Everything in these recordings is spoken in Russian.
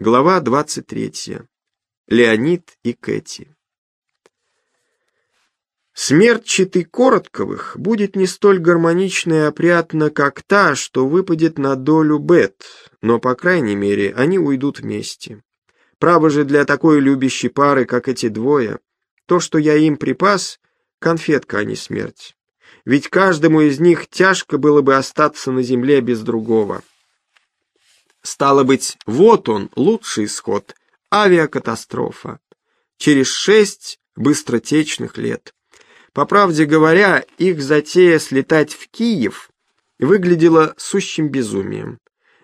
Глава 23. Леонид и Кэти. Смерть читы Коротковых будет не столь гармонична и опрятна, как та, что выпадет на долю Бет, но, по крайней мере, они уйдут вместе. Право же для такой любящей пары, как эти двое, то, что я им припас, конфетка, а не смерть. Ведь каждому из них тяжко было бы остаться на земле без другого. Стало быть, вот он, лучший исход — авиакатастрофа. Через шесть быстротечных лет. По правде говоря, их затея слетать в Киев выглядела сущим безумием.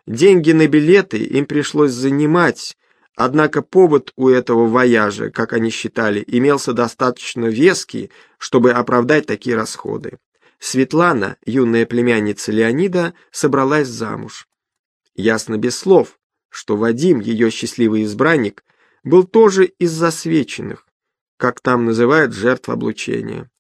Деньги на билеты им пришлось занимать, однако повод у этого вояжа, как они считали, имелся достаточно веский, чтобы оправдать такие расходы. Светлана, юная племянница Леонида, собралась замуж. Ясно без слов, что Вадим, ее счастливый избранник, был тоже из засвеченных, как там называют жертв облучения.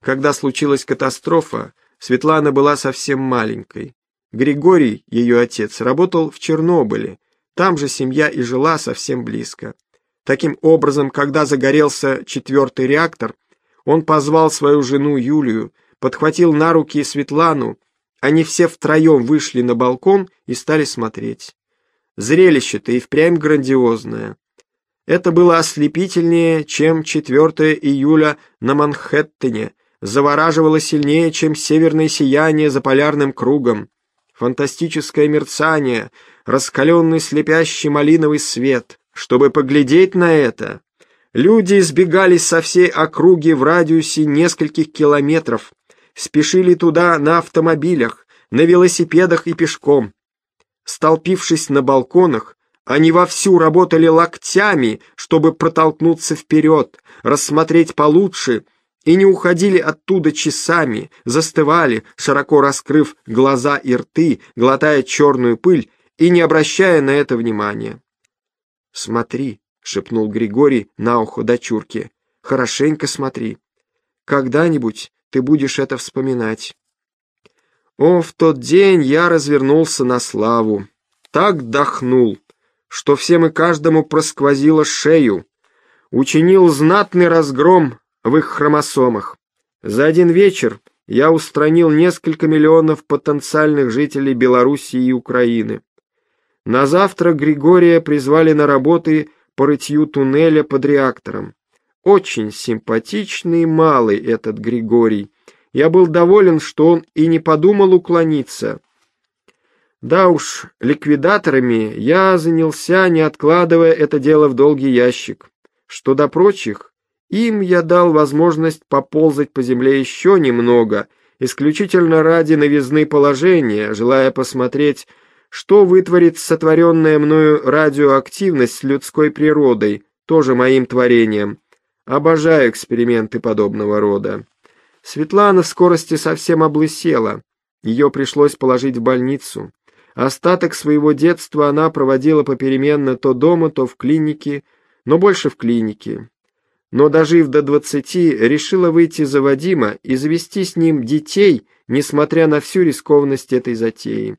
Когда случилась катастрофа, Светлана была совсем маленькой. Григорий, ее отец, работал в Чернобыле, там же семья и жила совсем близко. Таким образом, когда загорелся четвертый реактор, он позвал свою жену Юлию, подхватил на руки Светлану они все втроем вышли на балкон и стали смотреть. Зрелище-то и впрямь грандиозное. Это было ослепительнее, чем 4 июля на Манхэттене, завораживало сильнее, чем северное сияние за полярным кругом. Фантастическое мерцание, раскаленный слепящий малиновый свет. Чтобы поглядеть на это, люди избегали со всей округи в радиусе нескольких километров, спешили туда на автомобилях, на велосипедах и пешком. Столпившись на балконах, они вовсю работали локтями, чтобы протолкнуться вперед, рассмотреть получше, и не уходили оттуда часами, застывали, широко раскрыв глаза и рты, глотая черную пыль и не обращая на это внимания. «Смотри», — шепнул Григорий на ухо дочурке, — «хорошенько смотри. Когда-нибудь ты будешь это вспоминать. О, в тот день я развернулся на славу, так дохнул, что всем и каждому просквозило шею, учинил знатный разгром в их хромосомах. За один вечер я устранил несколько миллионов потенциальных жителей Белоруссии и Украины. На завтра Григория призвали на работы по рытью туннеля под реактором. Очень симпатичный малый этот Григорий. Я был доволен, что он и не подумал уклониться. Да уж, ликвидаторами я занялся, не откладывая это дело в долгий ящик. Что до прочих, им я дал возможность поползать по земле еще немного, исключительно ради новизны положения, желая посмотреть, что вытворит сотворенная мною радиоактивность с людской природой, тоже моим творением. Обожаю эксперименты подобного рода. Светлана в скорости совсем облысела. Ее пришлось положить в больницу. Остаток своего детства она проводила попеременно то дома, то в клинике, но больше в клинике. Но, дожив до двадцати, решила выйти за Вадима и завести с ним детей, несмотря на всю рискованность этой затеи.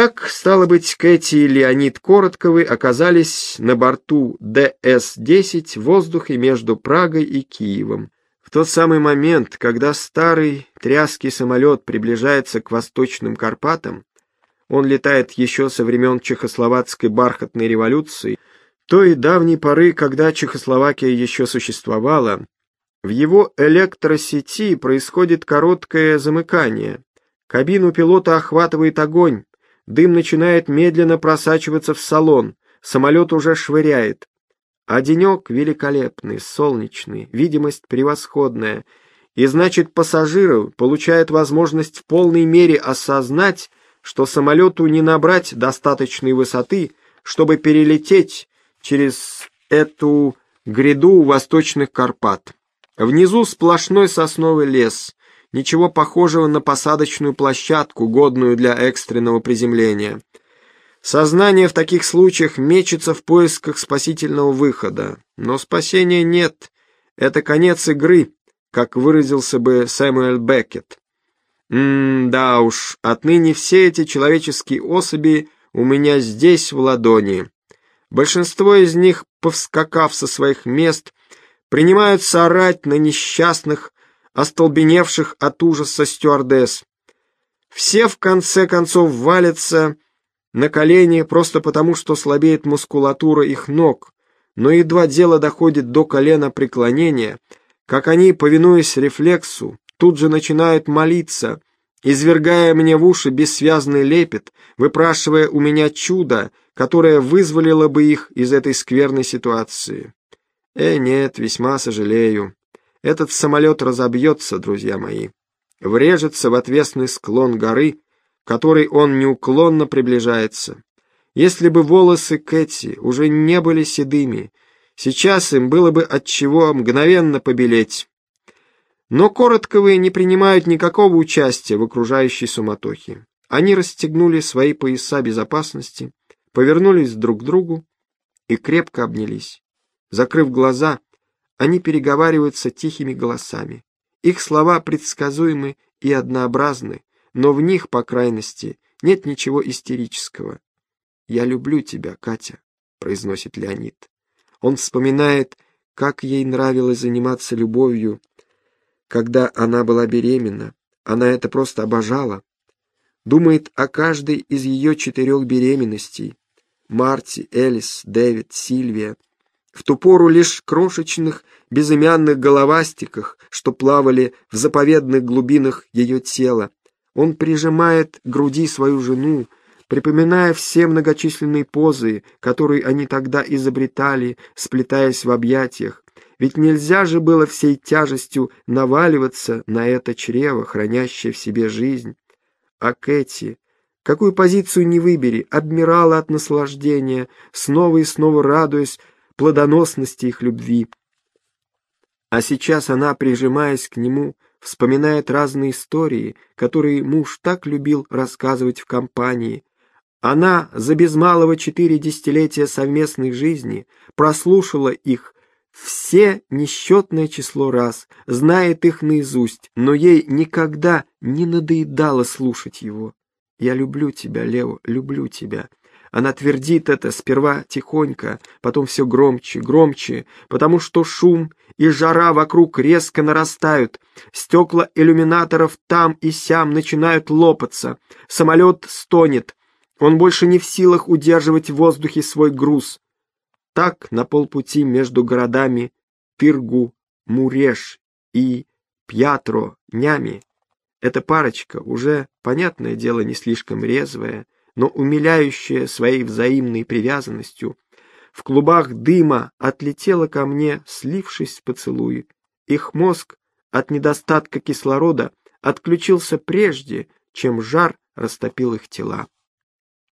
Так, стало быть, Кэти и Леонид Коротковы оказались на борту ДС-10 в воздухе между Прагой и Киевом. В тот самый момент, когда старый тряский самолет приближается к Восточным Карпатам, он летает еще со времен Чехословацкой бархатной революции, той давней поры, когда Чехословакия еще существовала, в его электросети происходит короткое замыкание. Кабину пилота охватывает огонь, Дым начинает медленно просачиваться в салон, самолет уже швыряет. А великолепный, солнечный, видимость превосходная. И значит, пассажиры получают возможность в полной мере осознать, что самолету не набрать достаточной высоты, чтобы перелететь через эту гряду восточных Карпат. Внизу сплошной сосновый лес, ничего похожего на посадочную площадку, годную для экстренного приземления. Сознание в таких случаях мечется в поисках спасительного выхода, но спасения нет. Это конец игры, как выразился бы Сэмюэль Беккет. М да уж, отныне все эти человеческие особи у меня здесь, в ладони. Большинство из них, повскакав со своих мест, принимаются орать на несчастных, остолбеневших от ужаса стюардесс. Все, в конце концов, валятся на колени просто потому, что слабеет мускулатура их ног, но едва дело доходит до колена преклонения, как они, повинуясь рефлексу, тут же начинают молиться, извергая мне в уши бессвязный лепет, выпрашивая у меня чудо, которое вызволило бы их из этой скверной ситуации. Э, нет, весьма сожалею. Этот самолет разобьется, друзья мои, врежется в отвесный склон горы, который он неуклонно приближается. Если бы волосы Кэти уже не были седыми, сейчас им было бы от чего мгновенно побелеть. Но Коротковые не принимают никакого участия в окружающей суматохе. Они расстегнули свои пояса безопасности, повернулись друг к другу и крепко обнялись. Закрыв глаза, они переговариваются тихими голосами. Их слова предсказуемы и однообразны, но в них, по крайности, нет ничего истерического. «Я люблю тебя, Катя», — произносит Леонид. Он вспоминает, как ей нравилось заниматься любовью, когда она была беременна. Она это просто обожала. Думает о каждой из ее четырех беременностей. Марти, Элис, Дэвид, Сильвия. В ту пору лишь крошечных безымянных головастиках, что плавали в заповедных глубинах ее тела. Он прижимает к груди свою жену, припоминая все многочисленные позы, которые они тогда изобретали, сплетаясь в объятиях, ведь нельзя же было всей тяжестью наваливаться на это чрево, хранящее в себе жизнь. А Кэти, какую позицию не выбери, обмирала от наслаждения, снова и снова радуясь плодоносности их любви. А сейчас она, прижимаясь к нему, вспоминает разные истории, которые муж так любил рассказывать в компании. Она за без малого четыре десятилетия совместной жизни прослушала их все несчетное число раз, знает их наизусть, но ей никогда не надоедало слушать его. «Я люблю тебя, Лео, люблю тебя». Она твердит это сперва тихонько, потом все громче, громче, потому что шум и жара вокруг резко нарастают, стекла иллюминаторов там и сям начинают лопаться, самолет стонет, он больше не в силах удерживать в воздухе свой груз. Так на полпути между городами Пиргу, Муреш и Пьятро, Нями, эта парочка, уже, понятное дело, не слишком резвая, но умиляющая своей взаимной привязанностью, в клубах дыма отлетела ко мне, слившись в поцелуи. Их мозг от недостатка кислорода отключился прежде, чем жар растопил их тела.